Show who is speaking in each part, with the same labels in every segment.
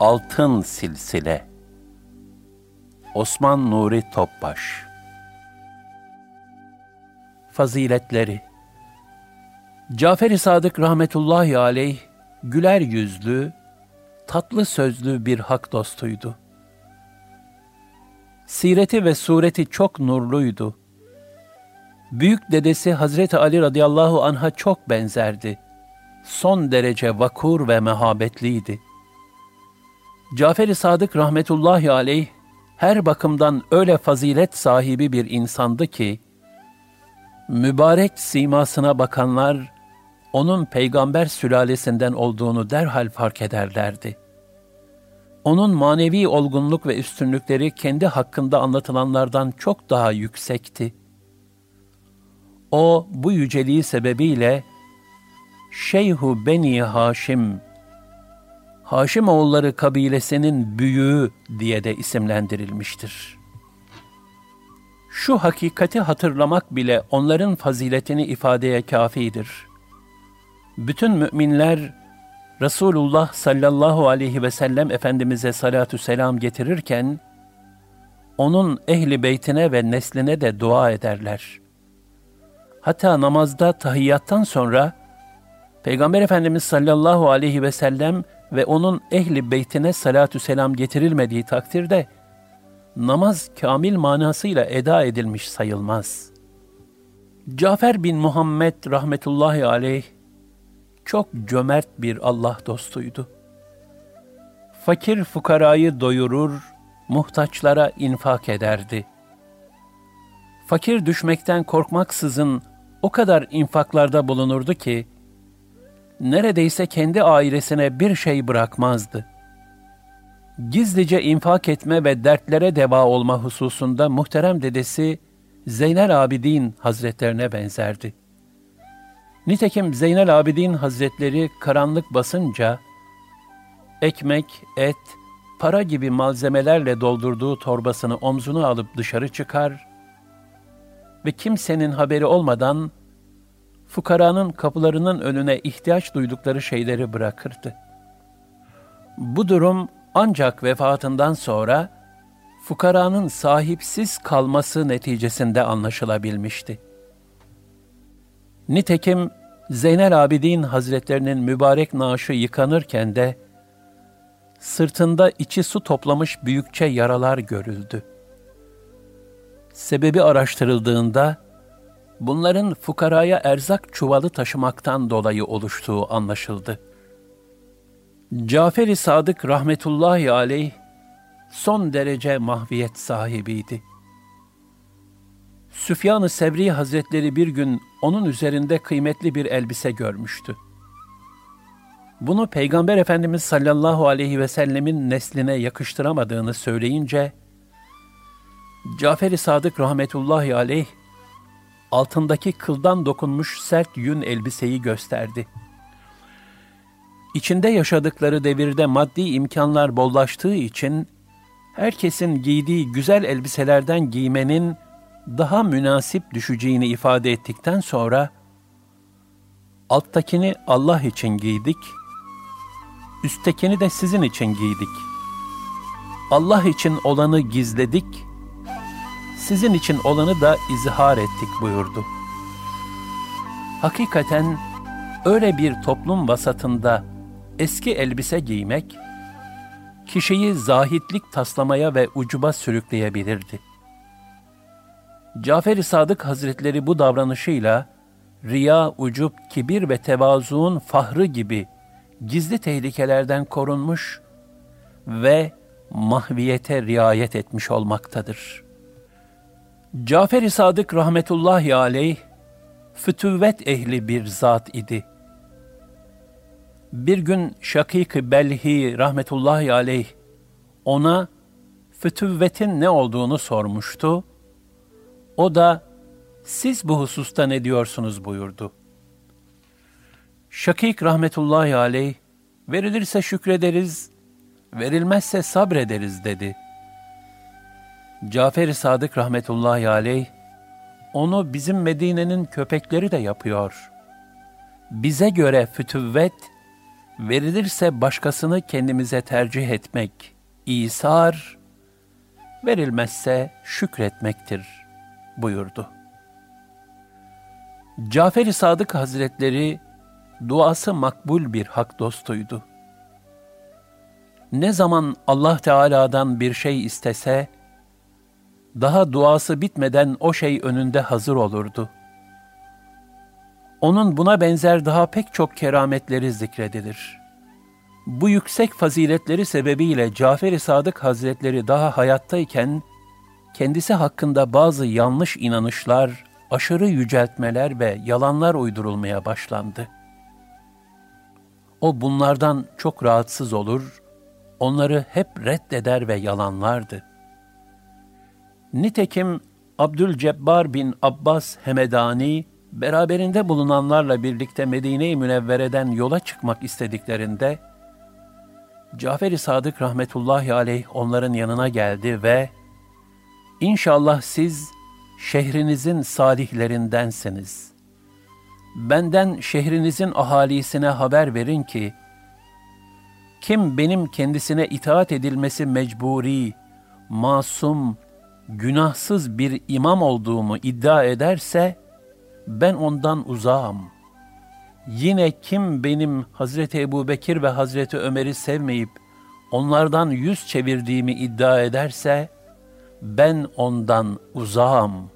Speaker 1: Altın Silsile Osman Nuri Topbaş Faziletleri Cafer-i Sadık rahmetullahi aleyh güler yüzlü, tatlı sözlü bir hak dostuydu. Sireti ve sureti çok nurluydu. Büyük dedesi Hazreti Ali radıyallahu anh'a çok benzerdi. Son derece vakur ve mehabetliydi. Cafer-i Sadık rahmetullahi aleyh her bakımdan öyle fazilet sahibi bir insandı ki, mübarek simasına bakanlar, onun peygamber sülalesinden olduğunu derhal fark ederlerdi. Onun manevi olgunluk ve üstünlükleri kendi hakkında anlatılanlardan çok daha yüksekti. O bu yüceliği sebebiyle Şeyhu Beni Haşim, Haşim oğulları kabilesinin büyüğü diye de isimlendirilmiştir. Şu hakikati hatırlamak bile onların faziletini ifadeye kafidir. Bütün müminler Resulullah sallallahu aleyhi ve sellem Efendimiz'e salatü selam getirirken, onun ehli beytine ve nesline de dua ederler. Hatta namazda tahiyyattan sonra, Peygamber Efendimiz sallallahu aleyhi ve sellem ve onun ehli beytine salatü selam getirilmediği takdirde, namaz kamil manasıyla eda edilmiş sayılmaz. Cafer bin Muhammed rahmetullahi aleyh, çok cömert bir Allah dostuydu. Fakir fukarayı doyurur, muhtaçlara infak ederdi. Fakir düşmekten korkmaksızın o kadar infaklarda bulunurdu ki, neredeyse kendi ailesine bir şey bırakmazdı. Gizlice infak etme ve dertlere deva olma hususunda muhterem dedesi Zeynel Abidin Hazretlerine benzerdi. Nitekim Zeynel Abidin Hazretleri karanlık basınca, ekmek, et, para gibi malzemelerle doldurduğu torbasını omzuna alıp dışarı çıkar ve kimsenin haberi olmadan fukaranın kapılarının önüne ihtiyaç duydukları şeyleri bırakırdı. Bu durum ancak vefatından sonra fukaranın sahipsiz kalması neticesinde anlaşılabilmişti. Nitekim Zeynel Abidin Hazretlerinin mübarek naaşı yıkanırken de sırtında içi su toplamış büyükçe yaralar görüldü. Sebebi araştırıldığında bunların fukaraya erzak çuvalı taşımaktan dolayı oluştuğu anlaşıldı. Cafer-i Sadık rahmetullahi aleyh son derece mahviyet sahibiydi. Süfyan-ı Sevri Hazretleri bir gün onun üzerinde kıymetli bir elbise görmüştü. Bunu Peygamber Efendimiz sallallahu aleyhi ve sellemin nesline yakıştıramadığını söyleyince, Cafer-i Sadık rahmetullahi aleyh, altındaki kıldan dokunmuş sert yün elbiseyi gösterdi. İçinde yaşadıkları devirde maddi imkanlar bollaştığı için, herkesin giydiği güzel elbiselerden giymenin daha münasip düşeceğini ifade ettikten sonra, alttakini Allah için giydik, üsttekini de sizin için giydik. Allah için olanı gizledik, sizin için olanı da izhar ettik buyurdu. Hakikaten öyle bir toplum vasatında eski elbise giymek, kişiyi zahitlik taslamaya ve ucuba sürükleyebilirdi. Cafer-i Sadık Hazretleri bu davranışıyla, riya, ucup, kibir ve tevazuun fahrı gibi gizli tehlikelerden korunmuş ve mahviyete riayet etmiş olmaktadır. Cafer-i Sadık rahmetullahi aleyh, fütüvvet ehli bir zat idi. Bir gün Şakik-i Belhi rahmetullahi aleyh ona fütüvvetin ne olduğunu sormuştu. O da siz bu hususta ne diyorsunuz buyurdu. Şakik rahmetullahi aleyh, verilirse şükrederiz, verilmezse sabrederiz dedi. Cafer-i Sadık rahmetullahi aleyh, onu bizim Medine'nin köpekleri de yapıyor. Bize göre fütüvvet, verilirse başkasını kendimize tercih etmek, İsar, verilmezse şükretmektir buyurdu. Cafer-i Sadık Hazretleri duası makbul bir hak dostuydu. Ne zaman Allah Teala'dan bir şey istese, daha duası bitmeden o şey önünde hazır olurdu. Onun buna benzer daha pek çok kerametleri zikredilir. Bu yüksek faziletleri sebebiyle Cafer-i Sadık Hazretleri daha hayattayken, kendisi hakkında bazı yanlış inanışlar, aşırı yüceltmeler ve yalanlar uydurulmaya başlandı. O bunlardan çok rahatsız olur, onları hep reddeder ve yalanlardı. Nitekim Abdülcebbar bin Abbas Hemedani, beraberinde bulunanlarla birlikte Medine-i Münevvere'den yola çıkmak istediklerinde, Cafer-i Sadık rahmetullahi aleyh onların yanına geldi ve İnşallah siz şehrinizin salihlerindensiniz. Benden şehrinizin ahalisine haber verin ki, kim benim kendisine itaat edilmesi mecburi, masum, günahsız bir imam olduğumu iddia ederse, ben ondan uzağım. Yine kim benim Hazreti Ebu Bekir ve Hazreti Ömer'i sevmeyip, onlardan yüz çevirdiğimi iddia ederse, ben ondan uzağım.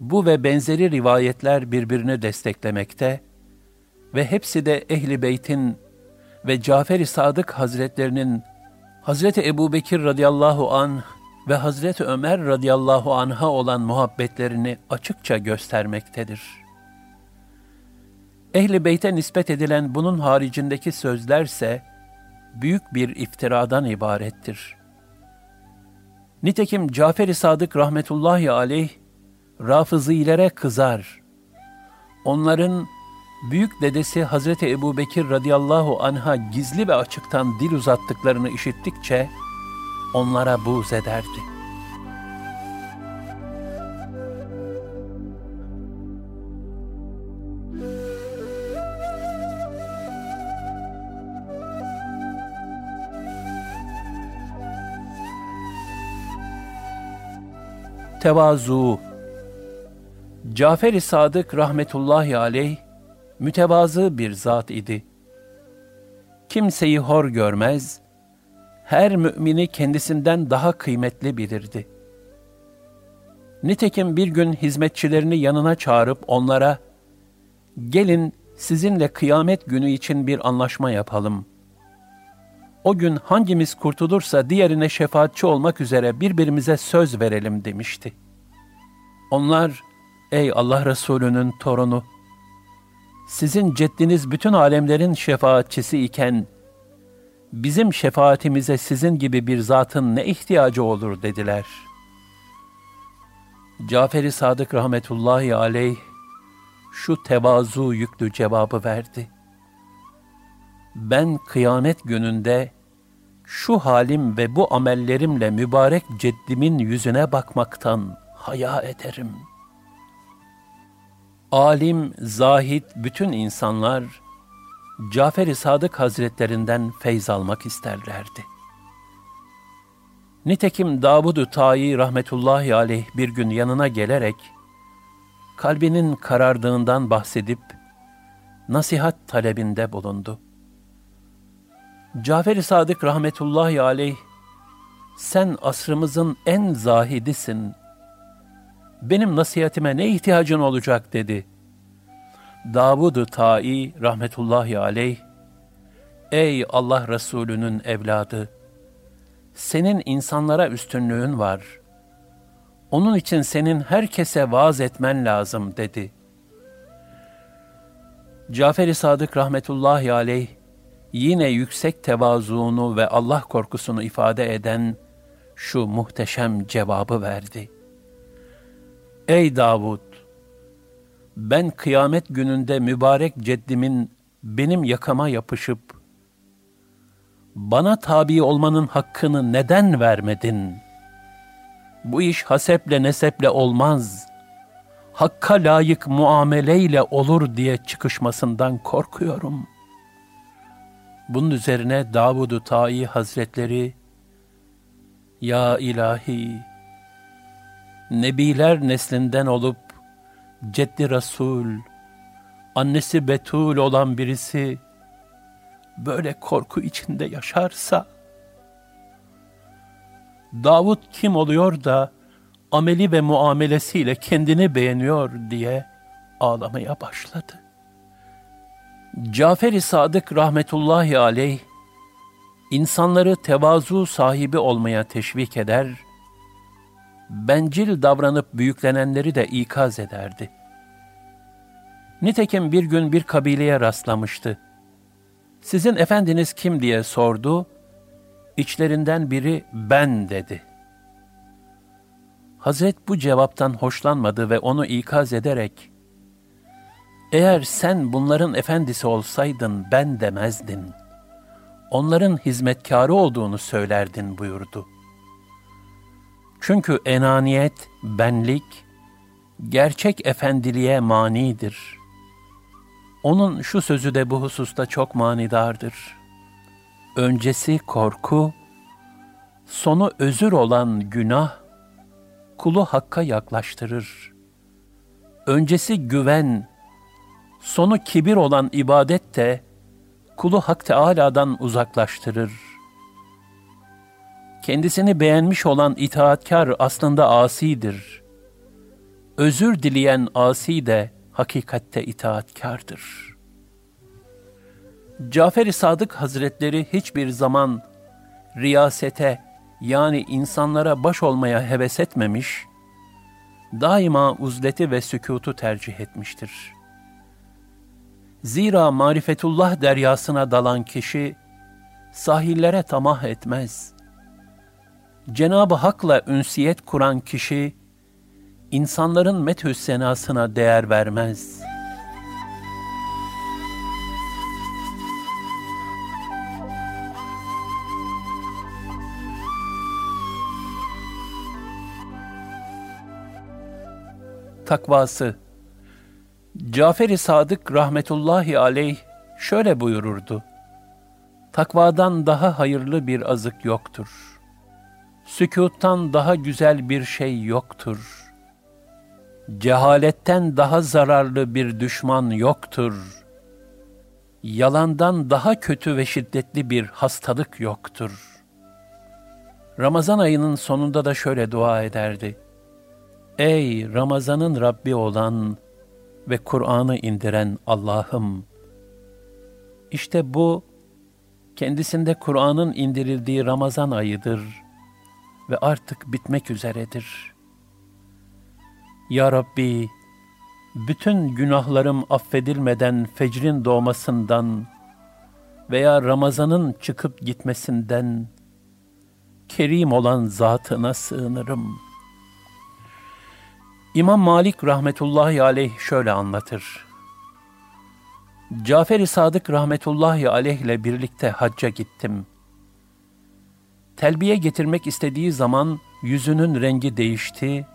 Speaker 1: Bu ve benzeri rivayetler birbirini desteklemekte ve hepsi de Ehli Beyt'in ve Cafer-i Sadık Hazretlerinin Hazreti Ebu Bekir radıyallahu an ve Hazreti Ömer radıyallahu anha olan muhabbetlerini açıkça göstermektedir. Ehli Beyt'e nispet edilen bunun haricindeki sözlerse büyük bir iftiradan ibarettir. Nitekim Cafer-i Sadık rahmetullahi aleyh, Rafızilere kızar. Onların büyük dedesi Hazreti Ebu Bekir radıyallahu anha gizli ve açıktan dil uzattıklarını işittikçe onlara buğz ederdi. Tevazu Cafer-i Sadık rahmetullahi aleyh mütevazı bir zat idi. Kimseyi hor görmez, her mümini kendisinden daha kıymetli bilirdi. Nitekim bir gün hizmetçilerini yanına çağırıp onlara, gelin sizinle kıyamet günü için bir anlaşma yapalım. O gün hangimiz kurtulursa diğerine şefaatçi olmak üzere birbirimize söz verelim demişti. Onlar, ey Allah Resulü'nün torunu, sizin ceddiniz bütün alemlerin şefaatçisi iken, bizim şefaatimize sizin gibi bir zatın ne ihtiyacı olur dediler. Cafer-i Sadık rahmetullahi aleyh şu tevazu yüklü cevabı verdi. Ben kıyamet gününde şu halim ve bu amellerimle mübarek ceddimin yüzüne bakmaktan haya ederim. Alim, zahit bütün insanlar Cafer-i Sadık Hazretlerinden feyz almak isterlerdi. Nitekim Davud-u Tayi rahmetullahi aleyh bir gün yanına gelerek, kalbinin karardığından bahsedip, nasihat talebinde bulundu. Cafer-i Sadık rahmetullahi aleyh, sen asrımızın en zahidisin, benim nasihatime ne ihtiyacın olacak dedi. Davud-u Ta'i rahmetullahi aleyh, Ey Allah Resulü'nün evladı! Senin insanlara üstünlüğün var. Onun için senin herkese vaaz etmen lazım dedi. Cafer-i Sadık rahmetullahi aleyh, yine yüksek tevazuunu ve Allah korkusunu ifade eden şu muhteşem cevabı verdi. Ey Davud! Ben kıyamet gününde mübarek ceddimin benim yakama yapışıp, bana tabi olmanın hakkını neden vermedin? Bu iş haseple neseple olmaz. Hakka layık muameleyle olur diye çıkışmasından korkuyorum.'' Bunun üzerine Davud-u Ta'i Hazretleri, Ya ilahi, Nebiler neslinden olup, Ceddi Resul, annesi Betul olan birisi, böyle korku içinde yaşarsa, Davud kim oluyor da, ameli ve muamelesiyle kendini beğeniyor diye ağlamaya başladı. Cafer-i Sadık rahmetullahi aleyh, insanları tevazu sahibi olmaya teşvik eder, bencil davranıp büyüklenenleri de ikaz ederdi. Nitekim bir gün bir kabileye rastlamıştı. Sizin efendiniz kim diye sordu, İçlerinden biri ben dedi. Hazret bu cevaptan hoşlanmadı ve onu ikaz ederek, eğer sen bunların efendisi olsaydın ben demezdin. Onların hizmetkarı olduğunu söylerdin buyurdu. Çünkü enaniyet, benlik, gerçek efendiliğe manidir. Onun şu sözü de bu hususta çok manidardır. Öncesi korku, sonu özür olan günah, kulu hakka yaklaştırır. Öncesi güven, sonu kibir olan ibadet de kulu Hak Teâlâ'dan uzaklaştırır. Kendisini beğenmiş olan itaatkar aslında asidir. Özür dileyen asi de hakikatte itaatkardır. Cafer-i Sadık Hazretleri hiçbir zaman riyasete yani insanlara baş olmaya heves etmemiş, daima uzleti ve sükutu tercih etmiştir.'' Zira marifetullah deryasına dalan kişi sahillere tamah etmez. Cenab-ı Hak'la ünsiyet kuran kişi insanların methü senasına değer vermez. Takvası Cafer-i Sadık rahmetullahi aleyh şöyle buyururdu. Takvadan daha hayırlı bir azık yoktur. Sükuttan daha güzel bir şey yoktur. Cehaletten daha zararlı bir düşman yoktur. Yalandan daha kötü ve şiddetli bir hastalık yoktur. Ramazan ayının sonunda da şöyle dua ederdi. Ey Ramazan'ın Rabbi olan, ve Kur'an'ı indiren Allah'ım. İşte bu, kendisinde Kur'an'ın indirildiği Ramazan ayıdır ve artık bitmek üzeredir. Ya Rabbi, bütün günahlarım affedilmeden fecrin doğmasından veya Ramazan'ın çıkıp gitmesinden kerim olan zatına sığınırım.'' İmam Malik rahmetullahi aleyh şöyle anlatır. Cafer-i Sadık rahmetullahi aleyh ile birlikte hacca gittim. Telbiye getirmek istediği zaman yüzünün rengi değişti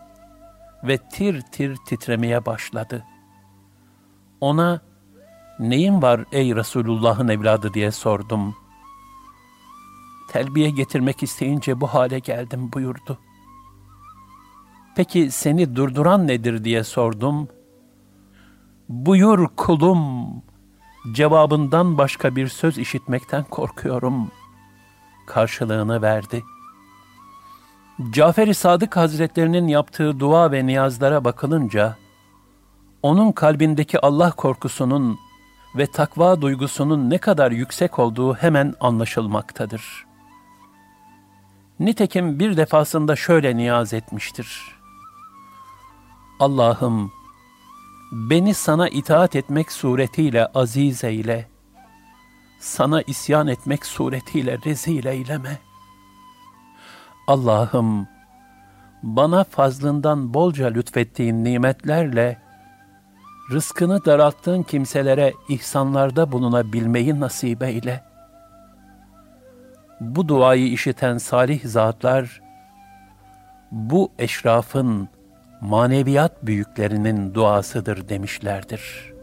Speaker 1: ve tir tir titremeye başladı. Ona, neyin var ey Resulullah'ın evladı diye sordum. Telbiye getirmek isteyince bu hale geldim buyurdu.'' Peki seni durduran nedir diye sordum. Buyur kulum, cevabından başka bir söz işitmekten korkuyorum. Karşılığını verdi. Cafer-i Sadık Hazretlerinin yaptığı dua ve niyazlara bakılınca, onun kalbindeki Allah korkusunun ve takva duygusunun ne kadar yüksek olduğu hemen anlaşılmaktadır. Nitekim bir defasında şöyle niyaz etmiştir. Allah'ım beni sana itaat etmek suretiyle aziz eyle, sana isyan etmek suretiyle rezil eyleme. Allah'ım bana fazlından bolca lütfettiğin nimetlerle rızkını daralttığın kimselere ihsanlarda bulunabilmeyi nasip eyle. Bu duayı işiten salih zatlar, bu eşrafın, maneviyat büyüklerinin duasıdır demişlerdir.''